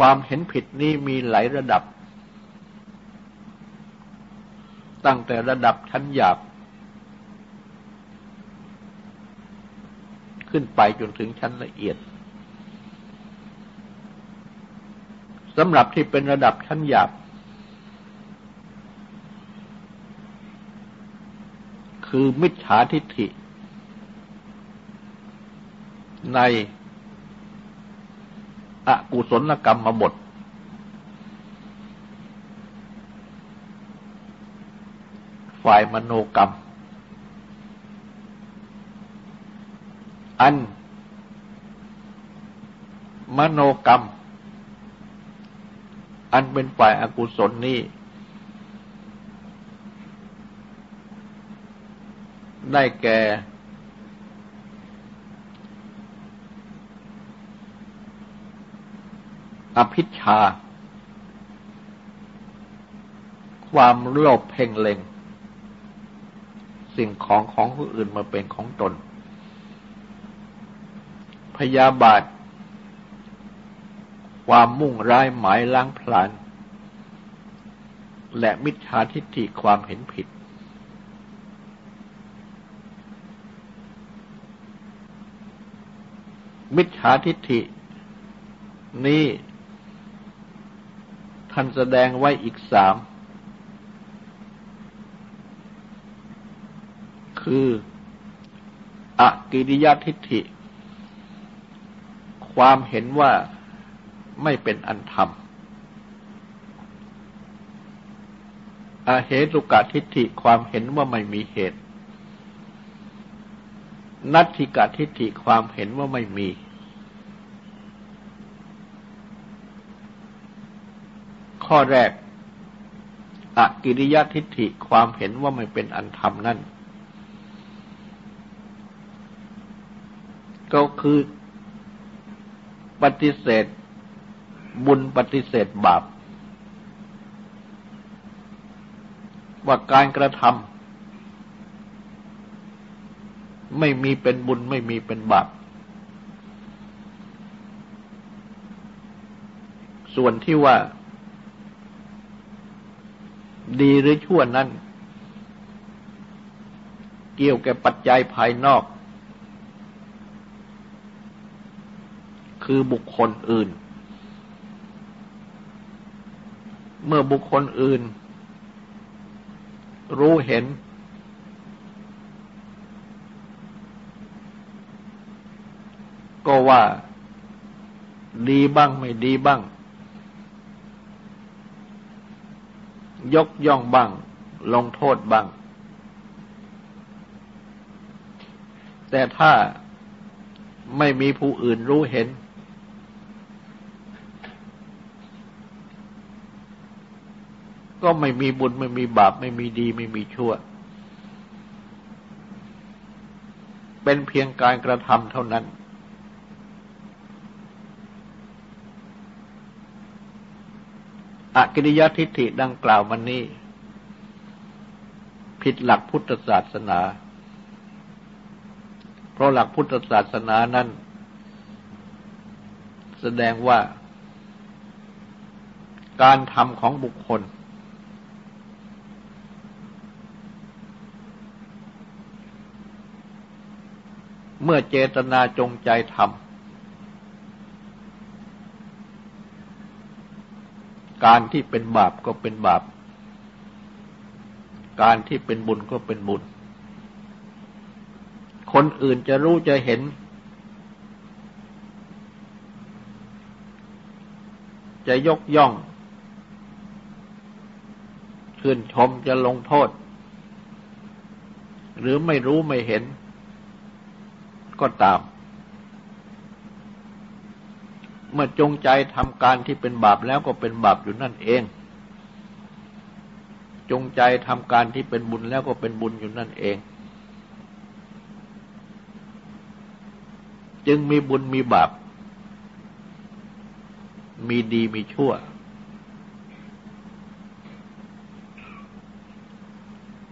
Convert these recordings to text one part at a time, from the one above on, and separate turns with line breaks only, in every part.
ความเห็นผิดนี้มีหลายระดับ ตั้งแต่ระดับชั้นหยาบ ขึ้นไปจนถึงชั้นละเอียดสำหรับที่เป็นระดับชั้นหยาบ คือมิจฉาทิฏฐิ ใน อกุศลกรรมมาบทฝ่ายมโนกรรม อัน มโนกรรม อันเป็นฝ่ายอากุศลนี้ ได้แก่ ภิชา ความโลภเพ่งเล็ง สิ่งของของผู้อื่นมาเป็นของตน พยาบาท ความมุ่งร้ายหมายล้างพลาน และมิจฉาทิฏฐิความเห็นผิดมิจฉาทิฏฐิ นี้ ท่านแสดงไว้อีกสาม คืออกิริยทิฏฐิ ความเห็นว่าไม่เป็นอันธรรมอาเหตุกะทิฏฐิความเห็นว่าไม่มีเหตุ นัตถิกะทิฏฐิความเห็นว่าไม่มี ข้อแรก อกิริยทิฏฐิความเห็นว่าไม่เป็นอันธรรมนั่น ก็คือปฏิเสธ บุญปฏิเสธบาป ว่าการกระทำไม่มีเป็นบุญไม่มีเป็นบาปส่วนที่ว่า ดีหรือชั่วนั้น เกี่ยวกับปัจจัยภายนอก คือบุคคลอื่น เมื่อบุคคลอื่น รู้เห็น ก็ว่าดีบ้างไม่ดีบ้าง ยกย่องบ้าง ลงโทษบ้าง แต่ถ้าไม่มีผู้อื่นรู้เห็น ก็ไม่มีบุญไม่มีบาป ไม่มีดีไม่มีชั่ว เป็นเพียงการกระทำเท่านั้น อกิริยทิฏฐิดังกล่าวมันนี้ ผิดหลักพุทธศาสนา เพราะหลักพุทธศาสนานั้น แสดงว่า การทำของบุคคล เมื่อเจตนาจงใจทำ การที่เป็นบาปก็เป็นบาป การที่เป็นบุญก็เป็นบุญ คนอื่นจะรู้จะเห็น จะยกย่องชื่นชมจะลงโทษ หรือไม่รู้ไม่เห็นก็ตาม เมื่อจงใจทำการที่เป็นบาปแล้วก็เป็นบาปอยู่นั่นเอง จงใจทำการที่เป็นบุญแล้วก็เป็นบุญอยู่นั่นเอง จึงมีบุญมีบาป มีดีมีชั่ว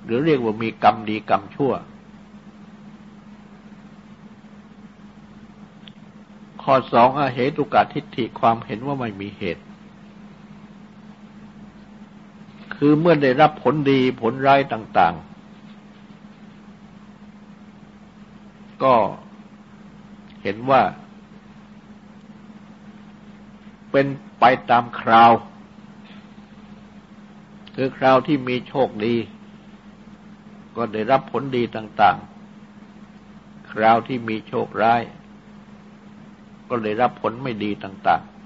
หรือเรียกว่ามีกรรมดีกรรมชั่ว ข้อสองอาเหตุกาทิฏฐิความเห็นว่าไม่มีเหตุ คือเมื่อได้รับผลดีผลร้ายต่าง ๆ ก็เห็นว่า เป็นไปตามคราว คือคราวที่มีโชคดี ก็ได้รับผลดีต่าง ๆ คราวที่มีโชคร้าย ก็เลยรับผลไม่ดีต่าง ๆ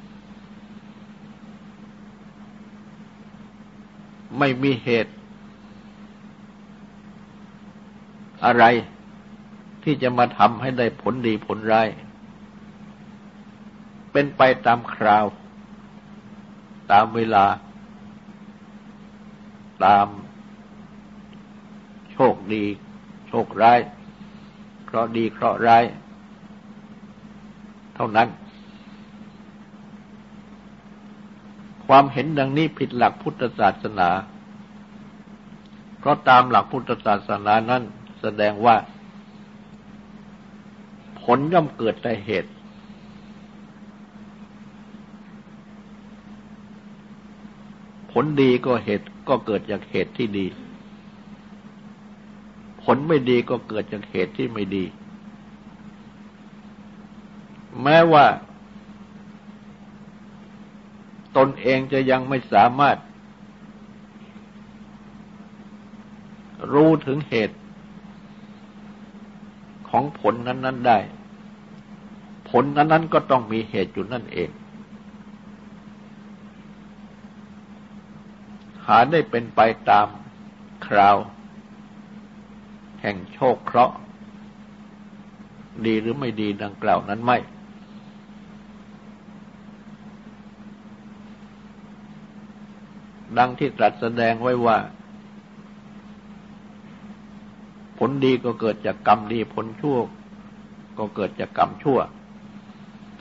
ไม่มีเหตุ อะไรที่จะมาทำให้ได้ผลดีผลร้าย เป็นไปตามคราว ตามเวลา ตามโชคดี โชคร้าย เคราะดีเคราะร้าย ท่านั้น ความเห็นดังนี้ผิดหลักพุทธศาสนา เพราะตามหลักพุทธศาสนานั้นแสดงว่า ผลย่อมเกิดแต่เหตุ ผลดีก็เหตุก็เกิดจากเหตุที่ดี ผลไม่ดีก็เกิดจากเหตุที่ไม่ดี แม้ว่า ตนเองจะยังไม่สามารถ รู้ถึงเหตุ ของผลนั้น ๆได้ ผลนั้น ๆ ก็ต้องมีเหตุอยู่นั่นเอง หาได้เป็นไปตามคราว แห่งโชคเคราะห์ดีหรือไม่ดีดังกล่าวนั้นไม่ ดังที่ตรัสแสดงไว้ว่า ผลดีก็เกิดจากกรรมดีผลชั่ว ก็เกิดจากกรรมชั่ว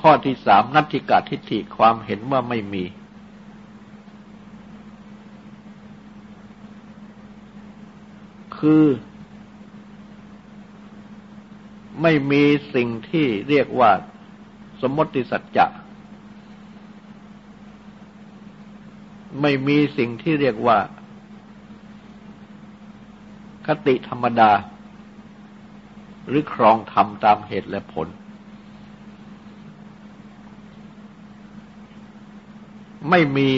ข้อที่สามนัตถิกาทิฏฐิความเห็นว่าไม่มี คือไม่มีสิ่งที่เรียกว่าสมมติสัจจะ ไม่มีสิ่งที่เรียกว่า คติธรรมดา หรือครองธรรมตามเหตุและผล ไม่มี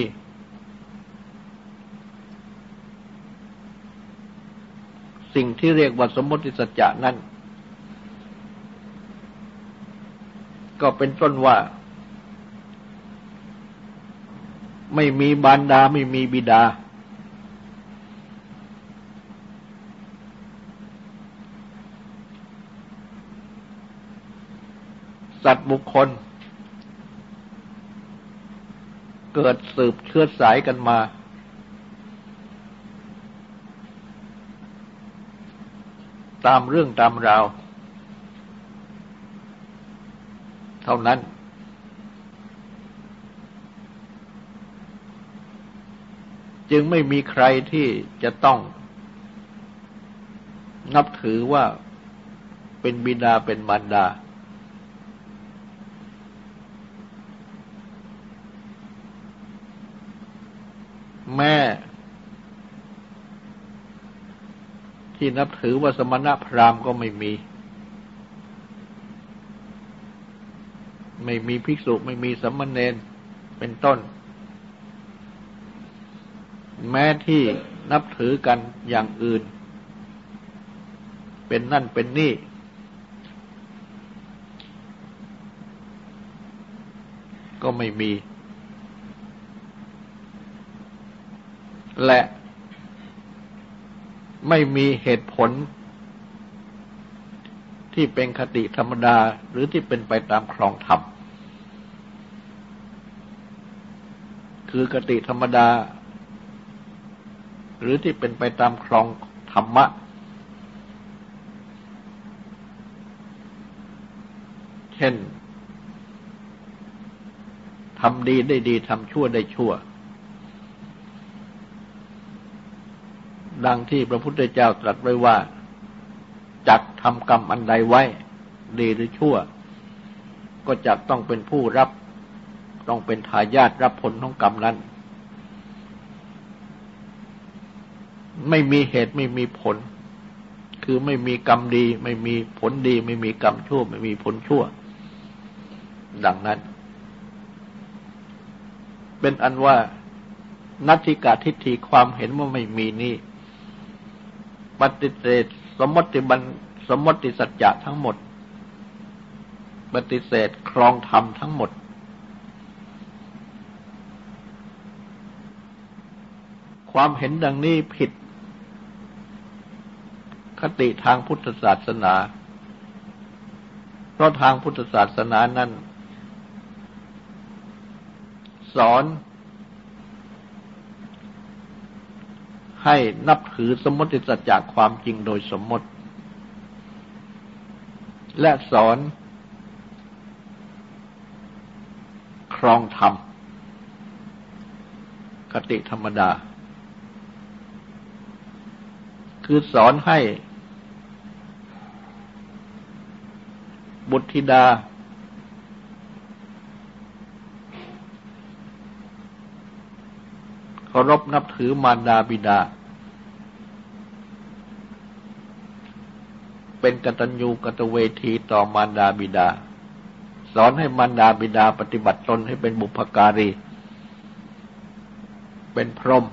สิ่งที่เรียกว่าสมมติสัจจะนั้นก็เป็นต้นว่า ไม่มีบารดาไม่มีบิดา สัตว์บุคคล เกิดสืบเชื้อสายกันมา ตามเรื่องตามราว เท่านั้น จึงไม่มีใครที่จะต้อง นับถือว่าเป็นบิดาเป็นมารดา แม่ ที่นับถือว่าสมณพราหมณ์ก็ไม่มี ไม่มีภิกษุไม่มีสมณเณรเป็นต้น แม้ที่นับถือกันอย่างอื่น เป็นนั่นเป็นนี่ ก็ไม่มี และไม่มีเหตุผล ที่เป็นคติธรรมดาหรือที่เป็นไปตามครองธรรม คือคติธรรมดา หรือที่เป็นไปตามครองธรรมะ เช่นทำดีได้ดีทำชั่วได้ชั่ว ดังที่พระพุทธเจ้าตรัสไว้ว่า จักทำกรรมอันใดไว้ ดีหรือชั่ว ก็จะต้องเป็นผู้รับ ต้องเป็นทายาทรับผลของกรรมนั้น ไม่มีเหตุไม่มีผล คือไม่มีกรรมดี ไม่มีผลดี ไม่มีกรรมชั่ว ไม่มีผลชั่ว ดังนั้น เป็นอันว่านัตถิกาทิฏฐิความเห็นว่าไม่มีนี้ปฏิเสธสมมติบันสมมติสัจจะทั้งหมด ปฏิเสธครองธรรมทั้งหมดความเห็นดังนี้ผิด คติทางพุทธศาสนา เพราะทางพุทธศาสนานั้น สอนให้นับถือสมมติสัจจากความจริงโดยสมมติ และสอน ครองธรรมคติธรรมดา คือสอนให้ บุตรธิดา เคารพนับถือมารดาบิดา เป็นกตัญญูกตเวทีต่อมารดาบิดา สอนให้มารดาบิดาปฏิบัติตนให้เป็นบุพการี เป็นพรหม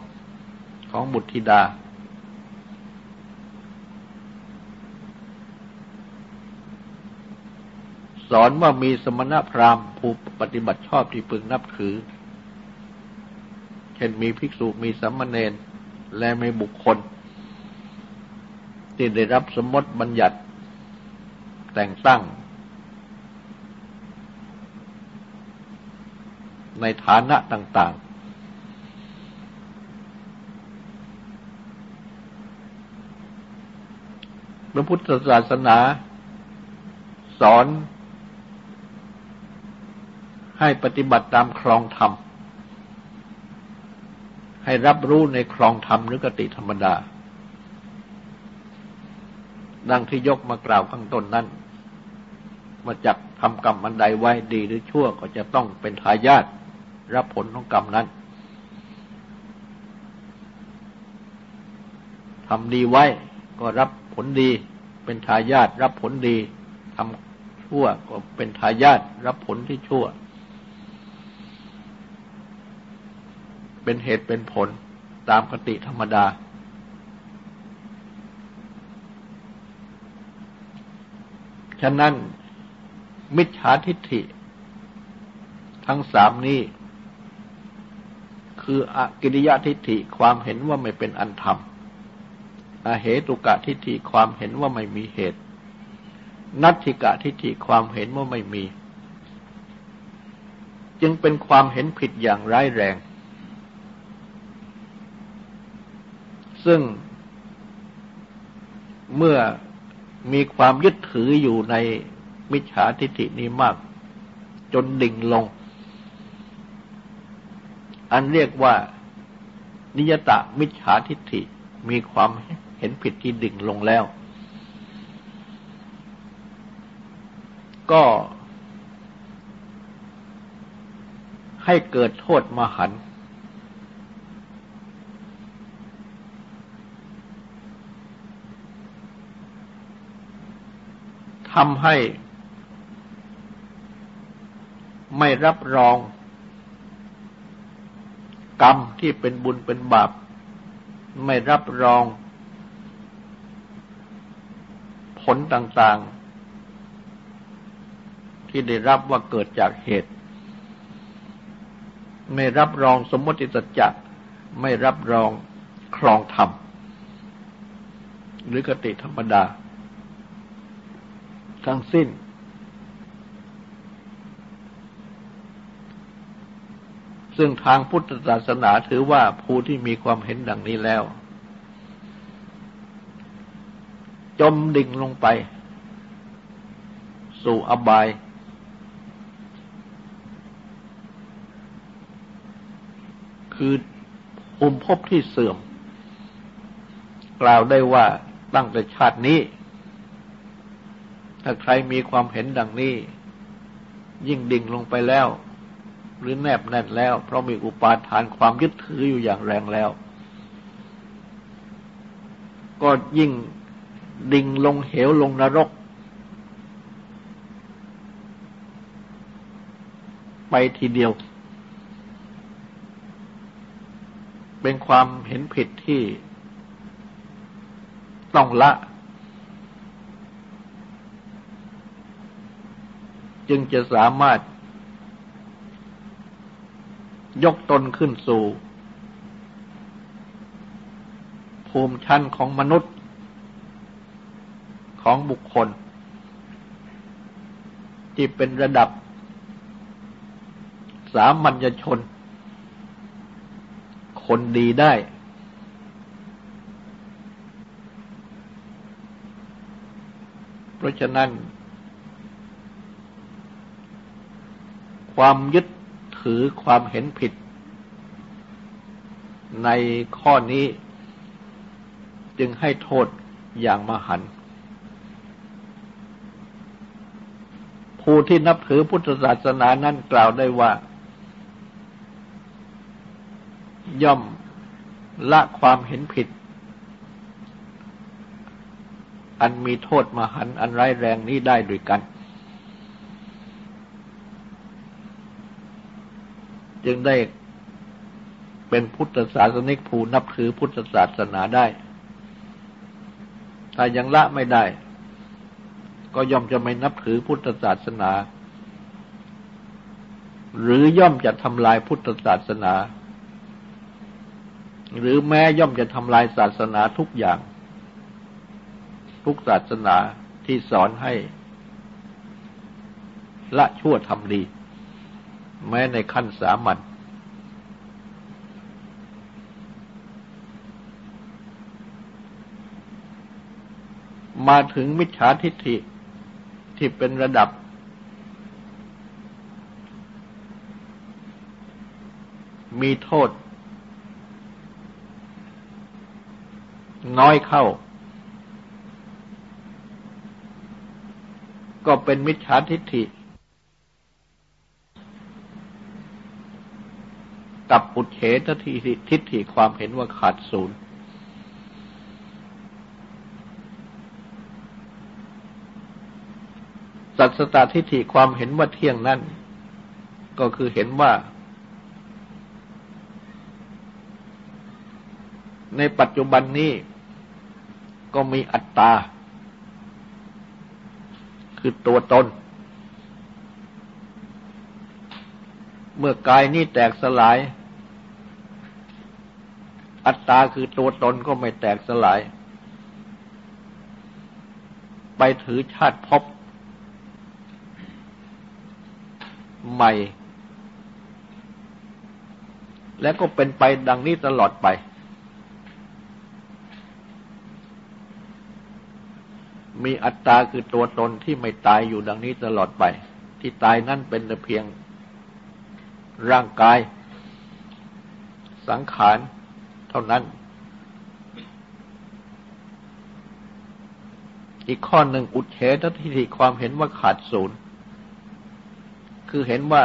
ของบุตรธิดา สอนว่ามีสมณพราหมณ์ผู้ปฏิบัติชอบที่พึงนับถือ เช่นมีภิกษุมีสัมมเนนและมีบุคคล ที่ได้รับสมมติบัญญัติแต่งตั้ง ในฐานะต่าง ๆ พระพุทธศาสนาสอน ให้ปฏิบัติตามครองธรรม ให้รับรู้ในครองธรรมหรือกติธรรมดา ดังที่ยกมากล่าวข้างต้นนั้น มาจากทำกรรมอันใดไว้ดีหรือชั่วก็จะต้องเป็นทายาทรับผลของกรรมนั้นทำดีไว้ก็รับผลดี เป็นทายาทรับผลดีทำชั่วก็เป็นทายาทรับผลที่ชั่ว เป็นเหตุเป็นผลตามคติธรรมดา ฉะนั้น มิจฉาทิฏฐิ ทั้งสามนี้ คืออกิริยาทิฏฐิความเห็นว่าไม่เป็นอันธรรมอเหตุกะทิฏฐิความเห็นว่าไม่มีเหตุ นัตถิกะทิฏฐิความเห็นว่าไม่มี จึงเป็นความเห็นผิดอย่างร้ายแรง ซึ่งเมื่อมีความยึดถืออยู่ในมิจฉาทิฏฐินี้มาก จนดิ่งลง อันเรียกว่านิยตะมิจฉาทิฏฐิมีความเห็นผิดที่ดิ่งลงแล้ว ก็ให้เกิดโทษมหันต์ ทำให้ไม่รับรอง กรรมที่เป็นบุญเป็นบาป ไม่รับรอง ผลต่างๆ ที่ได้รับว่าเกิดจากเหตุ ไม่รับรองสมมติสัจจะไม่รับรองครองธรรมหรือกติธรรมดา ทั้งสิ้น ซึ่งทางพุทธศาสนาถือว่าผู้ที่มีความเห็นดังนี้แล้ว จมดิ่งลงไป สู่อบาย คือภูมิภพที่เสื่อม กล่าวได้ว่าตั้งแต่ชาตินี้ ถ้าใครมีความเห็นดังนี้ ยิ่งดิ่งลงไปแล้ว หรือแนบแน่นแล้ว เพราะมีอุปาทานความยึดถืออยู่อย่างแรงแล้ว ก็ยิ่งดิ่งลงเหวลงนรก ไปทีเดียว เป็นความเห็นผิดที่ต้องละ จึงจะสามารถ ยกตนขึ้นสู่ ภูมิชั้นของมนุษย์ของบุคคล ที่เป็นระดับ สามัญชน คนดีได้ เพราะฉะนั้น ความยึดถือความเห็นผิด ในข้อนี้จึงให้โทษอย่างมหัน ผู้ที่นับถือพุทธศาสนานั้นกล่าวได้ว่า ย่อมละความเห็นผิด อันมีโทษมหันอันร้ายแรงนี้ได้ด้วยกัน จึงได้เป็นพุทธศาสนิกผู้นับถือพุทธศาสนาได้ ถ้ายังละไม่ได้ ก็ย่อมจะไม่นับถือพุทธศาสนา หรือย่อมจะทำลายพุทธศาสนา หรือแม้ย่อมจะทำลายศาสนาทุกอย่าง ทุกศาสนาที่สอนให้ ละชั่วทำดี แม้ในขั้นสามัญมาถึงมิจฉาทิฏฐิที่เป็นระดับ มีโทษ น้อยเข้า ก็เป็นมิจฉาทิฏฐิ กับปุเฉททิทิฏฐิความเห็นว่าขาดศูนย์สัตสตทิฏฐิความเห็นว่าเที่ยงนั่นก็คือเห็นว่า ในปัจจุบันนี้ก็มีอัตตา คือตัวตน เมื่อกายนี้แตกสลาย อัตตาคือตัวตนก็ไม่แตกสลาย ไปถือชาติพบ ใหม่ และก็เป็นไปดังนี้ตลอดไป มีอัตตาคือตัวตนที่ไม่ตายอยู่ดังนี้ตลอดไป ที่ตายนั่นเป็นแต่เพียงร่างกาย สังขาร เท่านั้น อีกข้อหนึ่งอุเฉททิฏฐิความเห็นว่าขาดศูนย์ คือเห็นว่า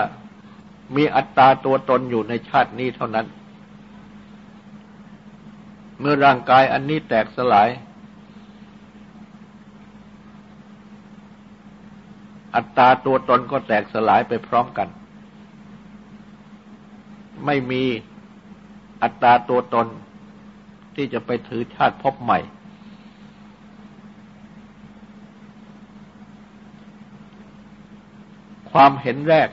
มีอัตตาตัวตนอยู่ในชาตินี้เท่านั้น เมื่อร่างกายอันนี้แตกสลาย อัตตาตัวตนก็แตกสลายไปพร้อมกัน ไม่มี อัตตาตัวตนที่จะไปถือชาติพบใหม่ ความเห็นแรก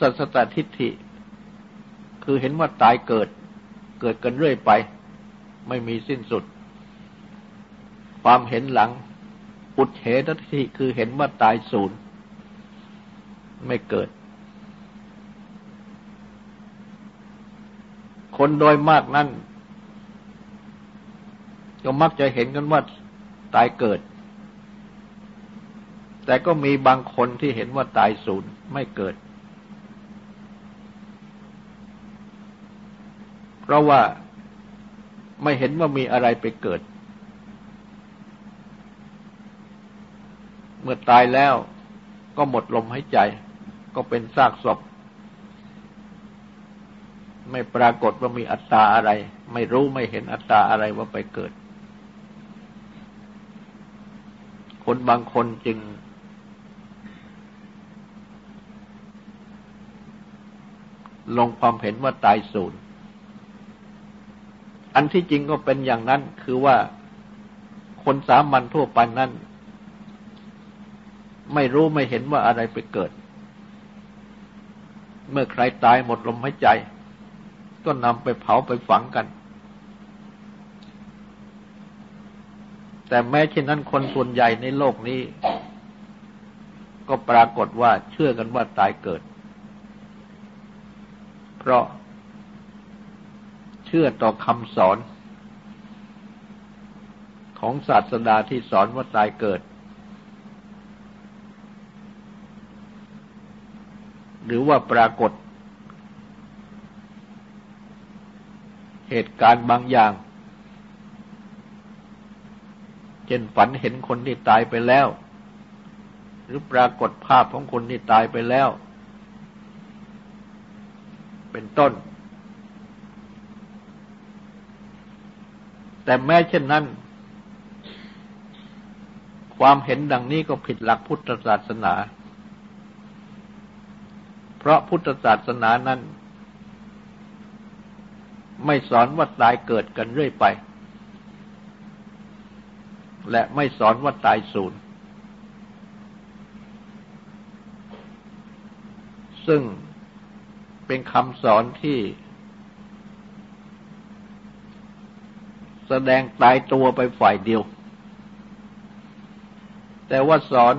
สัสตทิฏฐิ คือเห็นว่าตายเกิด เกิดกันเรื่อยไป ไม่มีสิ้นสุด ความเห็นหลัง อุเฉททิฏฐิคือเห็นว่าตายศูนย์ ไม่เกิด คนโดยมากนั้นก็มักจะเห็นกันว่าตายเกิด แต่ก็มีบางคนที่เห็นว่าตายสูญไม่เกิด เพราะว่าไม่เห็นว่ามีอะไรไปเกิด เมื่อตายแล้วก็หมดลมหายใจ ก็เป็นซากศพ ไม่ปรากฏว่ามีอัตตาอะไร ไม่รู้ไม่เห็นอัตตาอะไรว่าไปเกิด คนบางคนจึง ลงความเห็นว่าตายสูญอันที่จริงก็เป็นอย่างนั้นคือว่าคนสามัญทั่วไปนั้นไม่รู้ไม่เห็นว่าอะไรไปเกิด เมื่อใครตายหมดลมหายใจ ก็นำไปเผาไปฝังกัน แต่แม้เช่นนั้นคนส่วนใหญ่ในโลกนี้ ก็ปรากฏว่าเชื่อกันว่าตายเกิด เพราะเชื่อต่อคำสอน ของศาสดาที่สอนว่าตายเกิดหรือว่าปรากฏ เหตุการณ์บางอย่าง เช่นฝันเห็นคนที่ตายไปแล้ว หรือปรากฏภาพของคนที่ตายไปแล้ว เป็นต้น แต่แม้เช่นนั้น ความเห็นดังนี้ก็ผิดหลักพุทธศาสนา เพราะพุทธศาสนานั้น ไม่สอนว่าตายเกิดกันเรื่อยไป และไม่สอนว่าตายสูญซึ่งเป็นคำสอนที่ แสดงตายตัวไปฝ่ายเดียว แต่ว่าสอน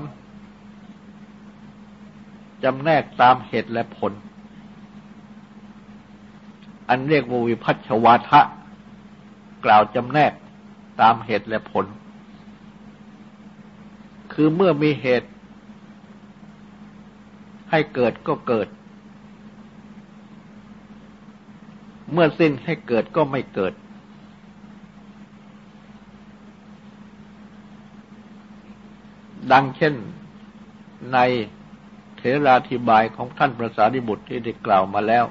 จำแนกตามเหตุและผล อันเรียกว่าวิพัชวาทะ กล่าวจำแนกตามเหตุและผล คือเมื่อมีเหตุ ให้เกิดก็เกิด เมื่อสิ้นให้เกิดก็ไม่เกิด ดังเช่นในเถราธิบายของท่านพระสารีบุตรที่ได้กล่าวมาแล้ว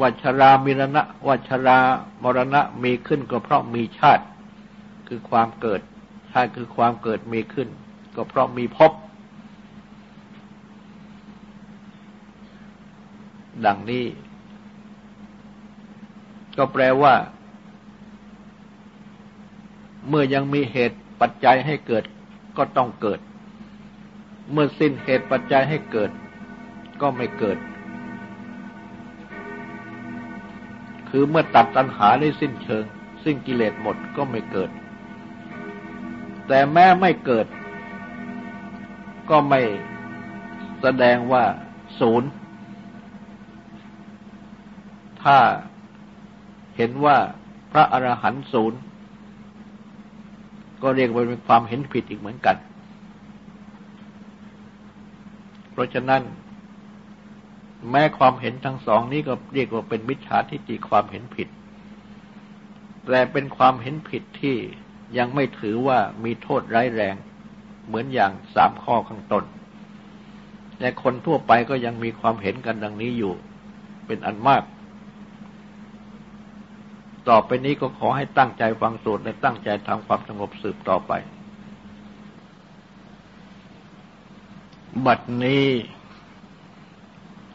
วัชรามิรณะวัชรามรณะมีขึ้นก็เพราะมีชาติ คือความเกิด ชาติคือความเกิดมีขึ้น ก็เพราะมีภพดังนี้ ก็แปลว่า เมื่อยังมีเหตุปัจจัยให้เกิดก็ต้องเกิด เมื่อสิ้นเหตุปัจจัยให้เกิด ก็ไม่เกิด คือเมื่อตัดตัณหาได้สิ้นเชิงสิ้นกิเลสหมดก็ไม่เกิด แต่แม้ไม่เกิด ก็ไม่แสดงว่าศูนย์ ถ้าเห็นว่าพระอรหันต์ศูนย์ก็เรียกว่าเป็นความเห็นผิดอีกเหมือนกัน เพราะฉะนั้น แม้ความเห็นทั้งสองนี้ก็เรียกว่าเป็นมิจฉาทิฏฐิความเห็นผิด แต่เป็นความเห็นผิดที่ยังไม่ถือว่ามีโทษร้ายแรง เหมือนอย่างสามข้อข้างต้นแต่คนทั่วไปก็ยังมีความเห็นกันดังนี้อยู่ เป็นอันมาก ต่อไปนี้ก็ขอให้ตั้งใจฟังสูตรและตั้งใจทำความสงบสืบต่อไป บัดนี้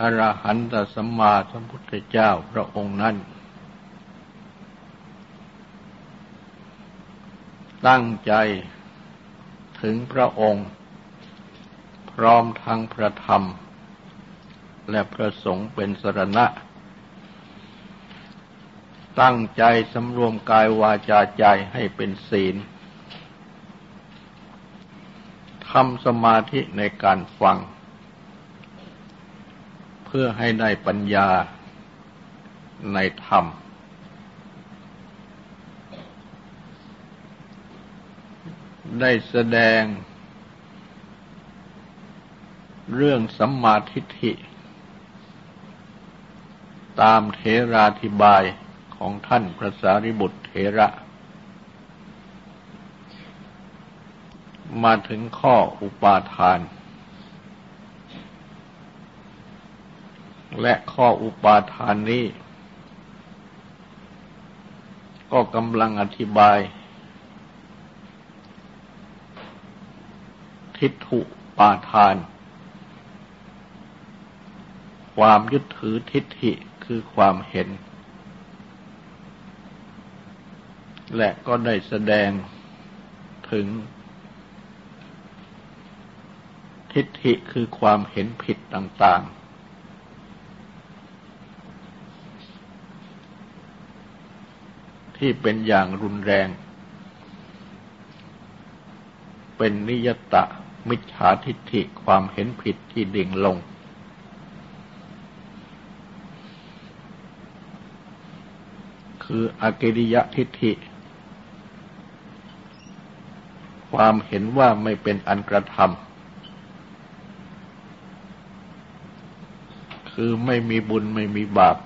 อรหันตสัมมาสัมพุทธเจ้าพระองค์นั้น ตั้งใจถึงพระองค์ พร้อมทั้งพระธรรม และพระสงฆ์เป็นสรณะ ตั้งใจสำรวมกายวาจาใจให้เป็นศีลทำสมาธิในการฟัง พื่อให้ได้ปัญญาในธรรม ได้แสดง เรื่องสัมมาทิฏฐิ ตามเทราธิบายของท่านพระสารีบุตรเถระ มาถึงข้ออุปาทาน และข้ออุปาทานนี้ ก็กำลังอธิบาย ทิฏฐุปาทาน ความยึดถือทิฏฐิคือความเห็น และก็ได้แสดงถึง ทิฏฐิคือความเห็นผิดต่าง ๆ ที่เป็นอย่างรุนแรง เป็นนิยตะมิจฉาทิฏฐิความเห็นผิดที่ดิ่งลง คืออกิริยะทิฏฐิ ความเห็นว่าไม่เป็นอันกระทำคือไม่มีบุญไม่มีบาป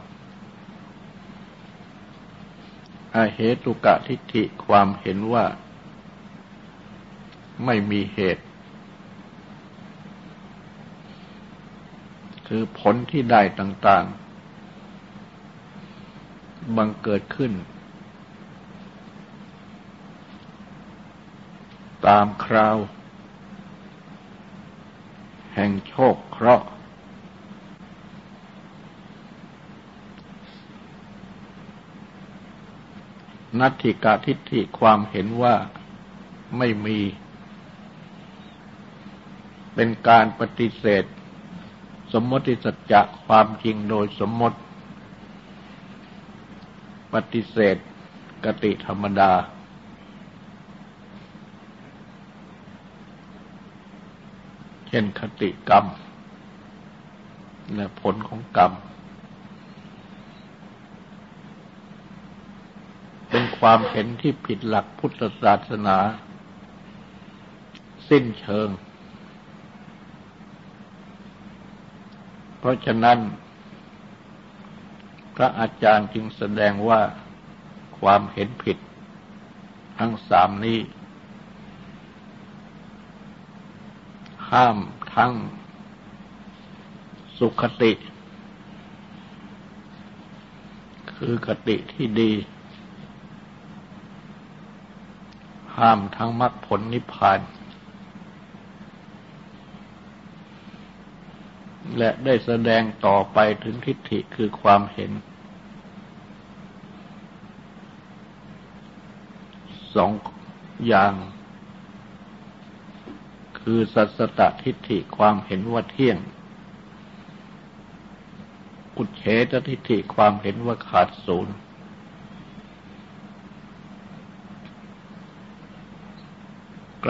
อาเหตุกะทิฏฐิความเห็นว่า ไม่มีเหตุ คือผลที่ได้ต่าง ๆ บังเกิดขึ้น ตามคราว แห่งโชคเคราะห์ นัตถิกาทิฏฐิความเห็นว่าไม่มี เป็นการปฏิเสธ สมมติสัจจะความจริงโดยสมมติ ปฏิเสธกติธรรมดา เช่นคติกรรม และผลของกรรม เป็น ความเห็นที่ผิดหลักพุทธศาสนา สิ้นเชิง เพราะฉะนั้น พระอาจารย์จึงแสดงว่าความเห็นผิด ทั้งสามนี้ ห้ามทั้งสุขติ คือกติที่ดี ห้ามทั้งมรรคผลนิพพาน และได้แสดงต่อไปถึงทิฏฐิคือความเห็น สองอย่าง คือสัสตทิฏฐิความเห็นว่าเที่ยง อุเฉตทิฏฐิความเห็นว่าขาดศูนย์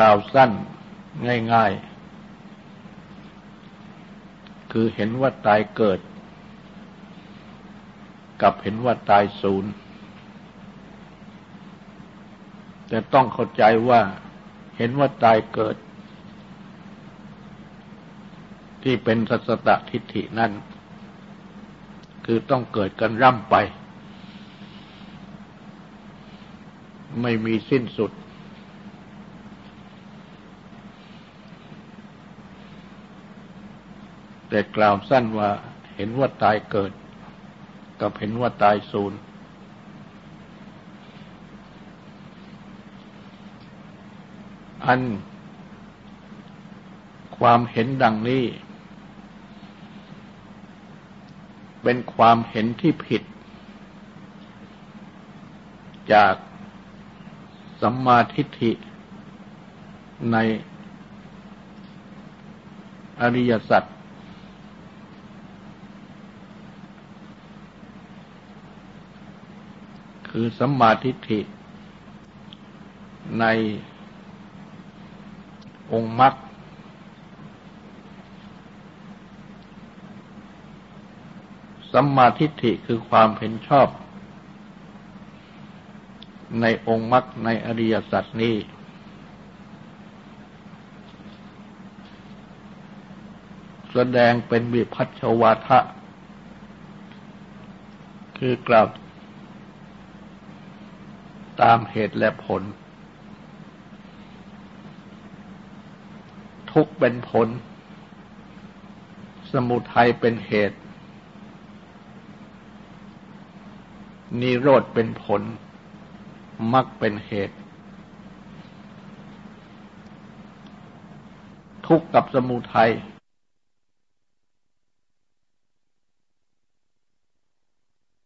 ล่าวสั้นง่ายๆ คือเห็นว่าตายเกิด กับเห็นว่าตายศูนย์แต่ต้องเข้าใจว่าเห็นว่าตายเกิด ที่เป็นสัสตทิฏฐินั้นคือต้องเกิดกันร่ำไป ไม่มีสิ้นสุด แต่กล่าวสั้นว่าเห็นว่าตายเกิด กับเห็นว่าตายสูญอัน ความเห็นดังนี้ เป็นความเห็นที่ผิด จากสัมมาทิฏฐิในอริยสัจ คือสัมมาทิฏฐิ ในองค์มรรคสัมมาทิฏฐิคือความเห็นชอบ ในองค์มรรคในอริยสัจนี้ แสดงเป็นวิพัชวาทะ คือกล่าว ตามเหตุและผล ทุกเป็นผล สมุทัยเป็นเหตุ นิโรธเป็นผลมรรคเป็นเหตุ ทุกข์กับสมุทัย